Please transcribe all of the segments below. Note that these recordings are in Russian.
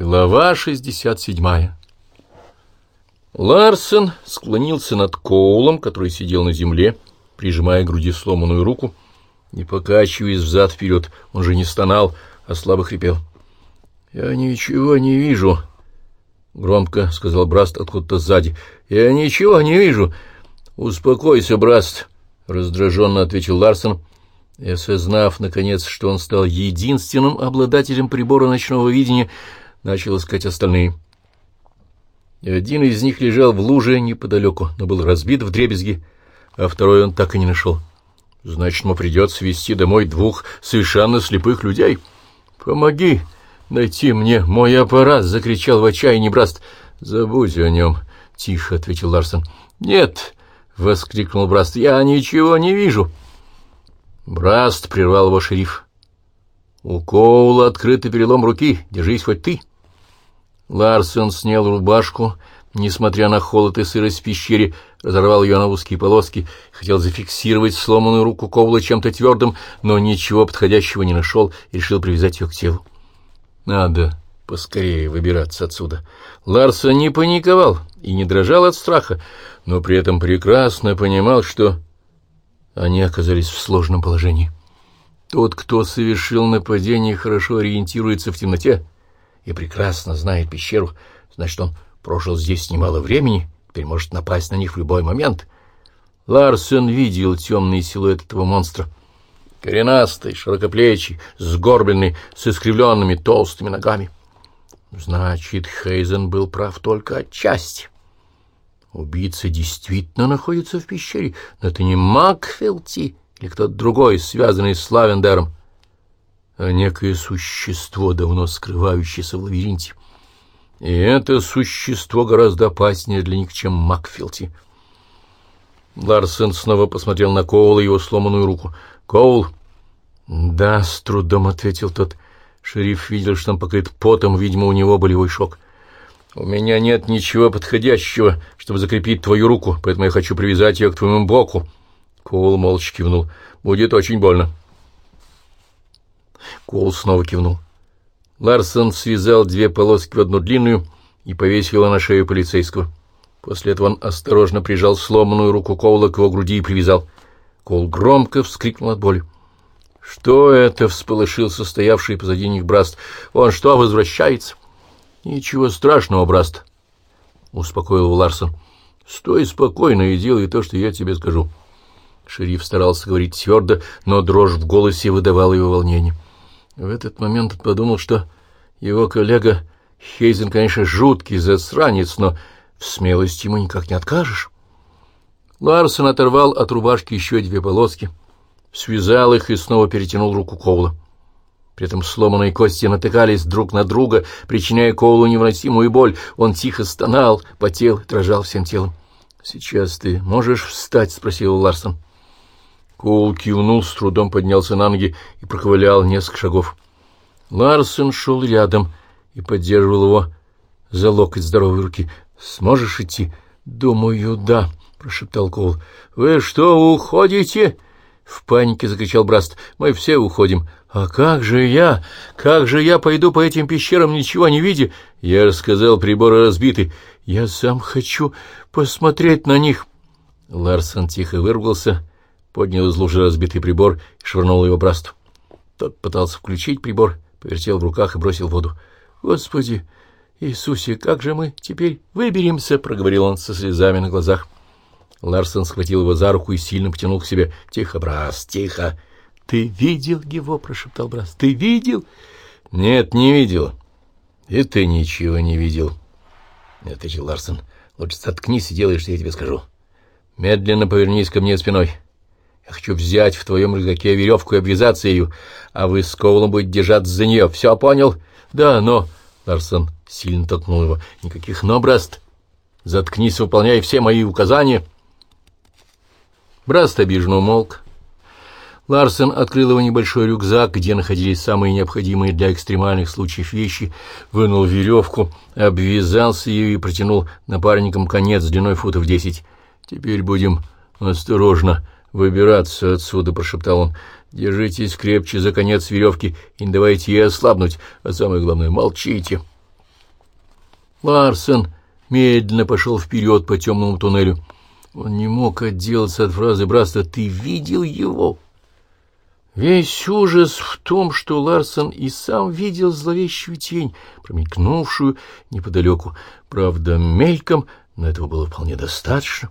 Глава 67 Ларсен склонился над Коулом, который сидел на земле, прижимая к груди сломанную руку, не покачиваясь взад-вперед. Он же не стонал, а слабо хрипел. — Я ничего не вижу, — громко сказал Браст откуда-то сзади. — Я ничего не вижу. — Успокойся, Браст, — раздраженно ответил Ларсен, и, осознав, наконец, что он стал единственным обладателем прибора ночного видения, — начал искать остальные. Один из них лежал в луже неподалеку, но был разбит в дребезги, а второй он так и не нашел. Значит, ему придется вести домой двух совершенно слепых людей. «Помоги найти мне мой аппарат!» — закричал в отчаянии Браст. «Забудь о нем!» — тихо ответил Ларсон. «Нет!» — воскликнул Браст. «Я ничего не вижу!» Браст прервал его шериф. «У Коула открытый перелом руки. Держись хоть ты!» Ларсен снял рубашку, несмотря на холод и сырость в пещере, разорвал ее на узкие полоски, хотел зафиксировать сломанную руку Ковла чем-то твердым, но ничего подходящего не нашел и решил привязать ее к телу. Надо поскорее выбираться отсюда. Ларсон не паниковал и не дрожал от страха, но при этом прекрасно понимал, что они оказались в сложном положении. Тот, кто совершил нападение, хорошо ориентируется в темноте, и прекрасно знает пещеру, значит, он прожил здесь немало времени, теперь может напасть на них в любой момент. Ларсен видел темный силуэт этого монстра. Коренастый, широкоплечий, сгорбленный, с искривленными толстыми ногами. Значит, Хейзен был прав только отчасти. Убийца действительно находится в пещере, но это не Макфилти или кто-то другой, связанный с Лавендером а некое существо, давно скрывающееся в лабиринте. И это существо гораздо опаснее для них, чем Макфилти. Ларсен снова посмотрел на Коула и его сломанную руку. «Коул?» «Да», — с трудом ответил тот. Шериф видел, что он покрыт потом, видимо, у него болевой шок. «У меня нет ничего подходящего, чтобы закрепить твою руку, поэтому я хочу привязать ее к твоему боку». Коул молча кивнул. «Будет очень больно». Коул снова кивнул. Ларсон связал две полоски в одну длинную и повесил на шею полицейского. После этого он осторожно прижал сломанную руку Коула к его груди и привязал. Коул громко вскрикнул от боли. — Что это? — всполошился стоявший позади них Браст. — Он что, возвращается? — Ничего страшного, Браст, — успокоил его Ларсон. — Стой спокойно и делай то, что я тебе скажу. Шериф старался говорить твердо, но дрожь в голосе выдавала его волнение. — в этот момент он подумал, что его коллега Хейзен, конечно, жуткий засранец, но в смелости ему никак не откажешь. Ларсон оторвал от рубашки еще две полоски, связал их и снова перетянул руку Коула. При этом сломанные кости натыкались друг на друга, причиняя Коулу невыносимую боль. Он тихо стонал, потел, дрожал всем телом. — Сейчас ты можешь встать? — спросил Ларсон. Коул кивнул, с трудом поднялся на ноги и проковылял несколько шагов. Ларсен шел рядом и поддерживал его за локоть здоровой руки. «Сможешь идти?» «Думаю, да», — прошептал Коул. «Вы что, уходите?» В панике закричал Браст. «Мы все уходим». «А как же я? Как же я пойду по этим пещерам, ничего не видя?» Я рассказал, приборы разбиты. «Я сам хочу посмотреть на них». Ларсон тихо выругался поднял из лужи разбитый прибор и швырнул его Брасту. Тот пытался включить прибор, повертел в руках и бросил в воду. — Господи Иисусе, как же мы теперь выберемся? — проговорил он со слезами на глазах. Ларсон схватил его за руку и сильно потянул к себе. — Тихо, Браст, тихо! — Ты видел его? — прошептал Браст. — Ты видел? — Нет, не видел. — И ты ничего не видел, — ответил Ларсон. — Лучше заткнись и делай, что я тебе скажу. Медленно повернись ко мне спиной. — я хочу взять в твоем рюкзаке веревку и обвязаться ею, а вы с Коулом будете держаться за нее. Все понял? Да, но... Ларсон сильно толкнул его. Никаких «но», Браст. Заткнись, выполняй все мои указания. Браст обиженно умолк. Ларсен открыл его небольшой рюкзак, где находились самые необходимые для экстремальных случаев вещи, вынул веревку, обвязался ее и протянул напарникам конец длиной футов десять. «Теперь будем осторожно», выбираться отсюда, — прошептал он. — Держитесь крепче за конец веревки и не давайте ей ослабнуть, а самое главное — молчите. Ларсен медленно пошел вперед по темному туннелю. Он не мог отделаться от фразы Браста «Ты видел его?» Весь ужас в том, что Ларсон и сам видел зловещую тень, промелькнувшую неподалеку. Правда, мельком, но этого было вполне достаточно.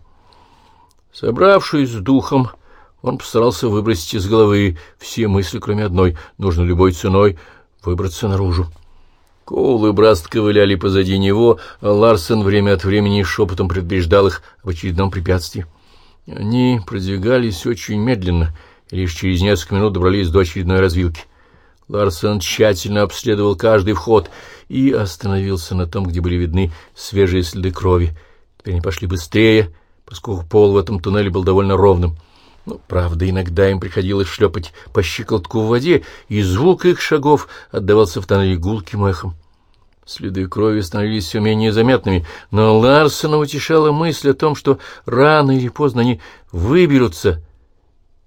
Собравшись с духом, он постарался выбросить из головы все мысли, кроме одной. Нужно любой ценой выбраться наружу. Коул и Браст ковыляли позади него, а Ларсен время от времени шепотом предупреждал их об очередном препятствии. Они продвигались очень медленно — лишь через несколько минут добрались до очередной развилки. Ларсон тщательно обследовал каждый вход и остановился на том, где были видны свежие следы крови. Теперь они пошли быстрее, поскольку пол в этом туннеле был довольно ровным. Но, правда, иногда им приходилось шлепать по щиколотку в воде, и звук их шагов отдавался в тоннеле гулким эхом. Следы крови становились все менее заметными, но Ларсона утешала мысль о том, что рано или поздно они выберутся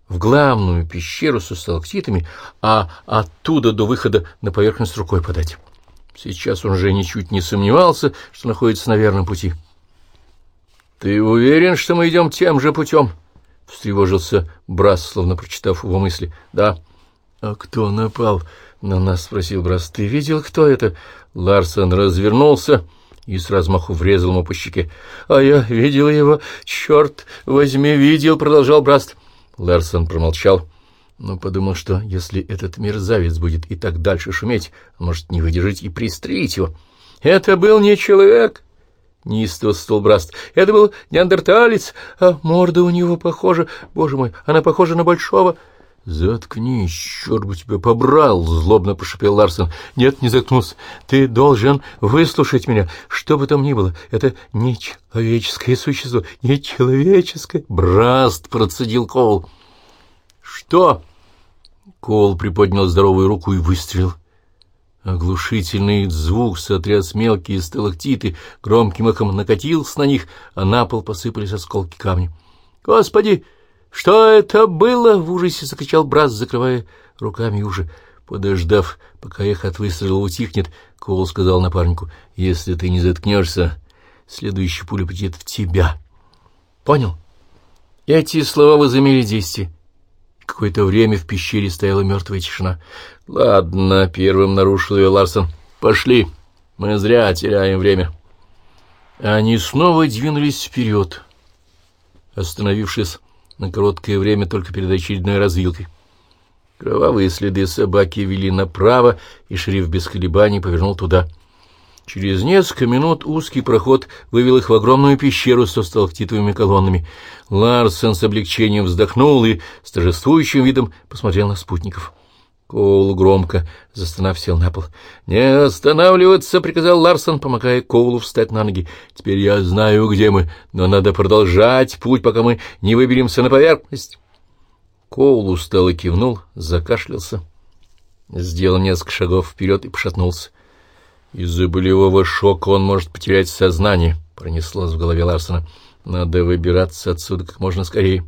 в главную пещеру со сталактитами, а оттуда до выхода на поверхность рукой подать. Сейчас он уже ничуть не сомневался, что находится на верном пути. — Ты уверен, что мы идем тем же путем? — встревожился Брас, словно прочитав его мысли. — Да. — А кто напал на нас? — спросил Брас. — Ты видел, кто это? Ларсон развернулся и с размаху врезал ему по щеке. — А я видел его. Черт возьми, видел, — продолжал Браст. Ларсон промолчал, но подумал, что если этот мерзавец будет и так дальше шуметь, может не выдержать и пристрелить его. «Это был не человек!» — неистовствовал Браст. «Это был неандерталец, а морда у него похожа... Боже мой, она похожа на большого...» «Заткнись, черт бы тебя побрал!» — злобно прошепел Ларсон. «Нет, не заткнулся. Ты должен выслушать меня, что бы там ни было. Это не человеческое существо, не человеческое!» «Браст!» — процедил Коул. «Что?» Коул приподнял здоровую руку и выстрелил. Оглушительный звук сотряс мелкие сталактиты, громким эхом накатился на них, а на пол посыпались осколки камня. «Господи!» «Что это было?» — в ужасе закричал Брас, закрывая руками уши. Подождав, пока эхо от выстрела утихнет, Коул сказал напарнику, «Если ты не заткнешься, следующая пуля придет в тебя». «Понял?» Эти слова возымели действие. Какое-то время в пещере стояла мертвая тишина. «Ладно», — первым нарушил ее Ларсон. «Пошли, мы зря теряем время». Они снова двинулись вперед, остановившись на короткое время только перед очередной развилкой. Кровавые следы собаки вели направо, и шериф без колебаний повернул туда. Через несколько минут узкий проход вывел их в огромную пещеру со сталактитовыми колоннами. Ларсен с облегчением вздохнул и с торжествующим видом посмотрел на спутников. Коул громко, застонав, сел на пол. «Не останавливаться!» — приказал Ларсон, помогая Коулу встать на ноги. «Теперь я знаю, где мы, но надо продолжать путь, пока мы не выберемся на поверхность». Коул устало кивнул, закашлялся, сделал несколько шагов вперед и пошатнулся. «Из-за болевого шока он может потерять сознание», — пронеслось в голове Ларсона. «Надо выбираться отсюда как можно скорее»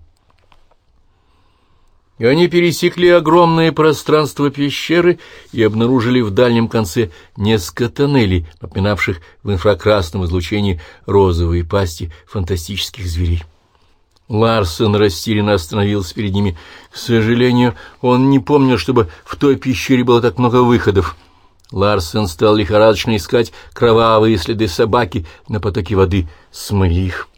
и они пересекли огромное пространство пещеры и обнаружили в дальнем конце несколько тоннелей, напоминавших в инфракрасном излучении розовые пасти фантастических зверей. Ларсон растерянно остановился перед ними. К сожалению, он не помнил, чтобы в той пещере было так много выходов. Ларсен стал лихорадочно искать кровавые следы собаки на потоке воды. Смыли их.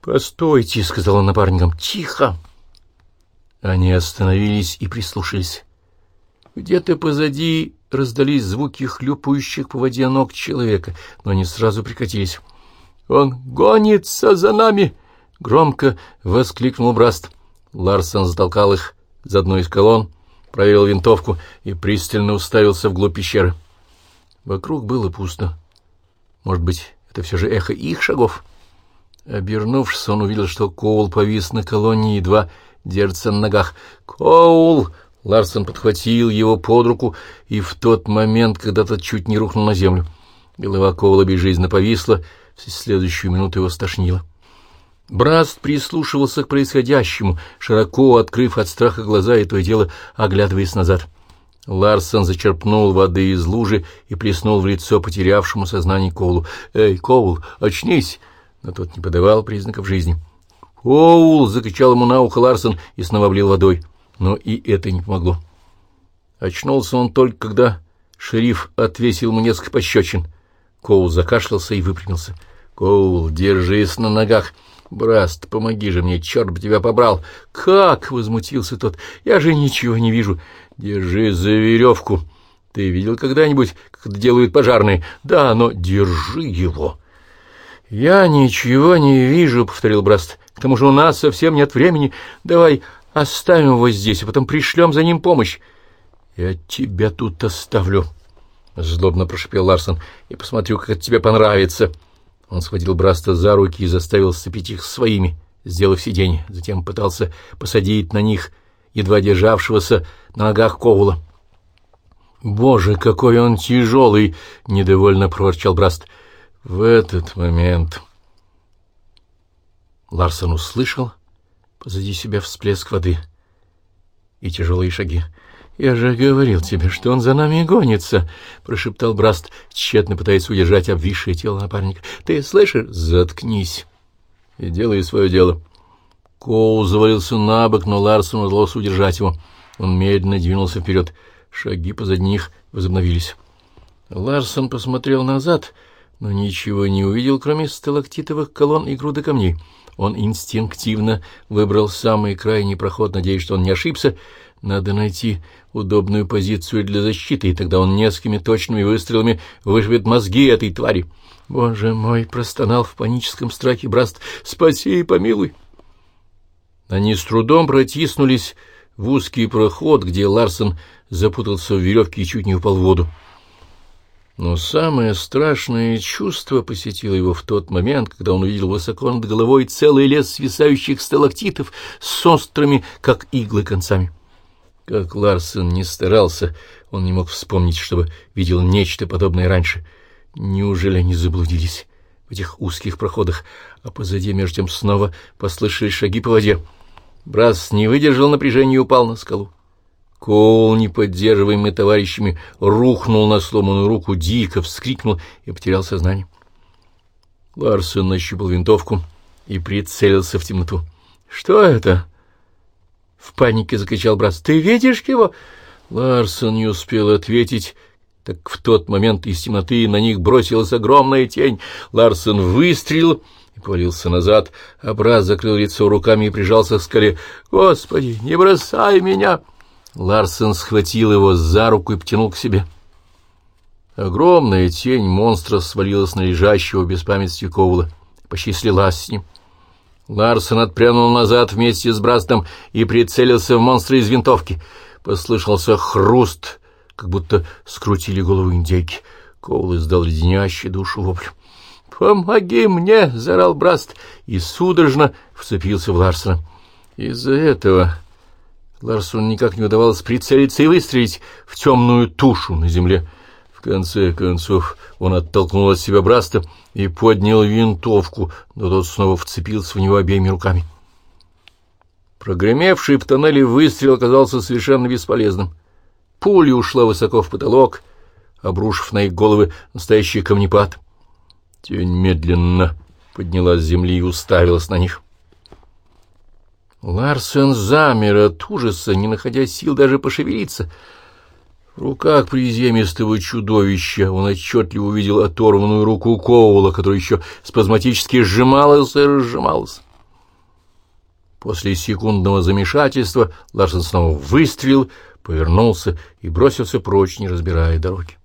«Постойте», — сказал он напарникам, — «тихо». Они остановились и прислушались. Где-то позади раздались звуки хлюпающих по воде ног человека, но они сразу прекратились. «Он гонится за нами!» — громко воскликнул Браст. Ларсон затолкал их за одну из колонн, проверил винтовку и пристально уставился вглубь пещеры. Вокруг было пусто. Может быть, это все же эхо их шагов? Обернувшись, он увидел, что Коул повис на колонне, едва держится на ногах. «Коул!» Ларсон подхватил его под руку, и в тот момент, когда тот чуть не рухнул на землю, голова Коула безжизненно повисла, в следующую минуту его стошнило. Браст прислушивался к происходящему, широко открыв от страха глаза и то и дело оглядываясь назад. Ларсон зачерпнул воды из лужи и плеснул в лицо потерявшему сознание Коулу. «Эй, Коул, очнись!» Но тот не подавал признаков жизни. «Коул!» — закричал ему на ухо Ларсон и снова облил водой. Но и это не помогло. Очнулся он только, когда шериф отвесил ему несколько пощечин. Коул закашлялся и выпрямился. «Коул, держись на ногах!» «Браст, помоги же мне, черт бы тебя побрал!» «Как?» — возмутился тот. «Я же ничего не вижу. Держи за веревку. Ты видел когда-нибудь, как это делают пожарные? Да, но держи его!» «Я ничего не вижу», — повторил Браст. «К тому же у нас совсем нет времени. Давай оставим его здесь, а потом пришлем за ним помощь». «Я тебя тут оставлю», — злобно прошепел Ларсон, — «и посмотрю, как это тебе понравится». Он схватил Браста за руки и заставил сцепить их своими, сделав сиденье. Затем пытался посадить на них едва державшегося на ногах Ковула. «Боже, какой он тяжелый!» — недовольно проворчал Браст. В этот момент Ларсон услышал позади себя всплеск воды и тяжелые шаги. «Я же говорил тебе, что он за нами гонится», — прошептал Браст, тщетно пытаясь удержать обвисшее тело напарника. «Ты слышишь? Заткнись и делай свое дело». Коу завалился на бок, но Ларсон удалось удержать его. Он медленно двинулся вперед. Шаги позади них возобновились. Ларсон посмотрел назад, но ничего не увидел, кроме сталактитовых колонн и груды камней. Он инстинктивно выбрал самый крайний проход, надеясь, что он не ошибся, — надо найти удобную позицию для защиты, и тогда он несколькими точными выстрелами выживет мозги этой твари. Боже мой, простонал в паническом страхе Браст. Спаси и помилуй. Они с трудом протиснулись в узкий проход, где Ларсон запутался в веревке и чуть не упал в воду. Но самое страшное чувство посетило его в тот момент, когда он увидел высоко над головой целый лес свисающих сталактитов с острыми, как иглы, концами. Как Ларсен не старался, он не мог вспомнить, чтобы видел нечто подобное раньше. Неужели они заблудились в этих узких проходах, а позади между тем снова послышались шаги по воде? Брас не выдержал напряжения и упал на скалу. Коул, не поддерживаемый товарищами, рухнул на сломанную руку, дико вскрикнул и потерял сознание. Ларсен нащупал винтовку и прицелился в темноту. — Что это? В панике закричал брат. «Ты видишь его?» Ларсон не успел ответить, так в тот момент из темноты на них бросилась огромная тень. Ларсон выстрелил и повалился назад, а брат закрыл лицо руками и прижался к скале. «Господи, не бросай меня!» Ларсон схватил его за руку и потянул к себе. Огромная тень монстра свалилась на лежащего без памяти Коула, почти слилась с ним. Ларсон отпрянул назад вместе с Брастом и прицелился в монстра из винтовки. Послышался хруст, как будто скрутили голову индейки. Коул издал леденящий душу вопль. «Помоги мне!» — заорал Браст и судорожно вцепился в Ларсона. Из-за этого Ларсону никак не удавалось прицелиться и выстрелить в темную тушу на земле конце концов он оттолкнул от себя Браста и поднял винтовку, но тот снова вцепился в него обеими руками. Прогремевший в тоннеле выстрел оказался совершенно бесполезным. Пуля ушла высоко в потолок, обрушив на их головы настоящий камнепад. Тень медленно поднялась с земли и уставилась на них. Ларсен замер от ужаса, не находя сил даже пошевелиться — в руках приземистого чудовища он отчетливо увидел оторванную руку Коула, которая еще спазматически сжималась и разжималась. После секундного замешательства Ларсон снова выстрелил, повернулся и бросился прочь, не разбирая дороги.